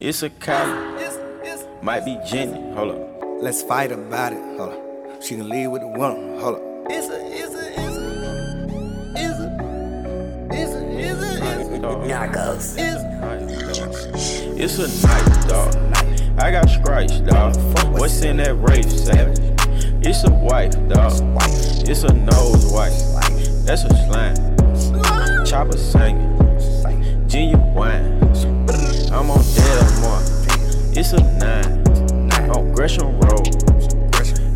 It's a Kylie. Might be Jenny. Hold up. Let's fight about it. Hold up. She can leave with the one. Hold up. It's a, it's a, it's a, it's a, it's a, it's a, it's a. Narcos. It's a night, dog. I got stripes, dog. What's in that rape savage? It's a wife, dog. It's a nose wife. That's a slime. Chopper singing. Genuine. It's a nine. On Gresham Road.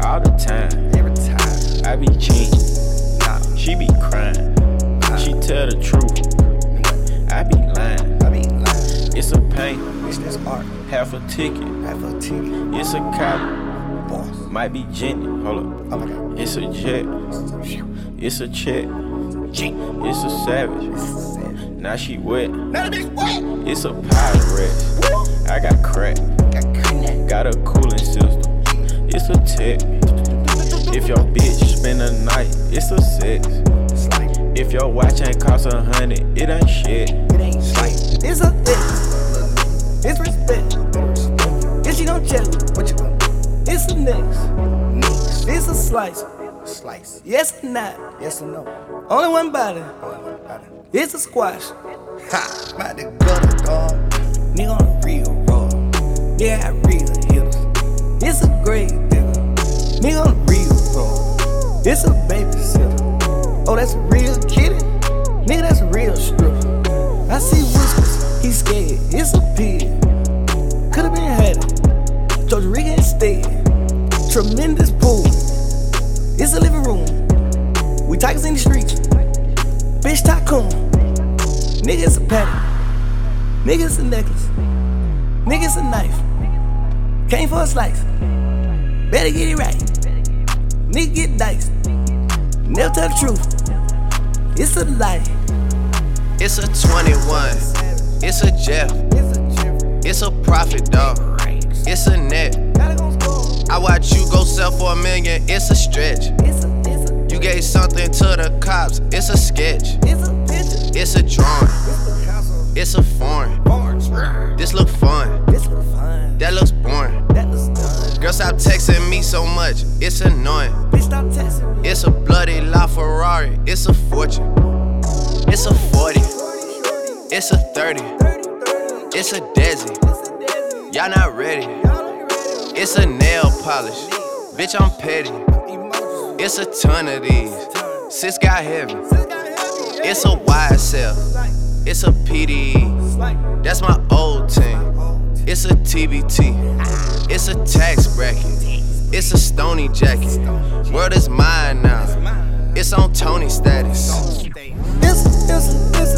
All the time. Every time. I be cheating. Nah, She be crying. She tell the truth. I be lying. I be lying. It's a pain. It's this art. Half a ticket. Half a ticket. It's a cop. Boss. Might be Jenny. Hold up. Oh my god. It's a jet. It's a check. G. It's a savage. Now she wet. Now the bitch wet. It's a pirate. Woo. I got crack. Got a cooling system. It's a tech. If your bitch spend a night, it's a sex. If your watch ain't cost a hundred, it ain't shit. it ain't shit. It's a thing. It's respect. If she gon' tell you what you gon' do. It's a next. Next. It's a slice. Slice. Yes or not. Yes or no. Only one body. Only one body. It's a squash. Ha! About the gutter, dog. Nigga on the real raw. Nigga got real Nigga the real raw. It's a babysitter. Oh, that's a real kitty. Nigga, that's a real stripper. I see whispers. He scared. It's a pig. Could've been had. Georgia Rica instead. Tremendous pool. It's a living room. We tigers in the streets. Bitch tycoon. Nigga, it's a pattern. Nigga, it's a necklace. Nigga, it's a knife. Came for a slice. Better get it right. Nigga, get diced. Never tell the truth. It's a lie. It's a 21. It's a Jeff. It's a profit, dog. It's a net. I watch you go sell for a million. It's a stretch. You gave something to the cops. It's a sketch. it's a drawing. It's. A foreign. This look fun. Stop texting me so much. It's annoying. Stop texting me. It's a bloody LaFerrari. It's a fortune. It's a 40. It's a 30. 30, 30. It's a Desi. It's a desert. Y'all not ready. Y'all ain't ready. It's a nail polish. Bitch, I'm petty. It's a ton of these. Sis got heavy. Sis got heavy. It's a YSL. It's a PDE. It's a TBT. It's a tax bracket. It's a stony jacket. World is mine now. It's on Tony status. It's, it's, it's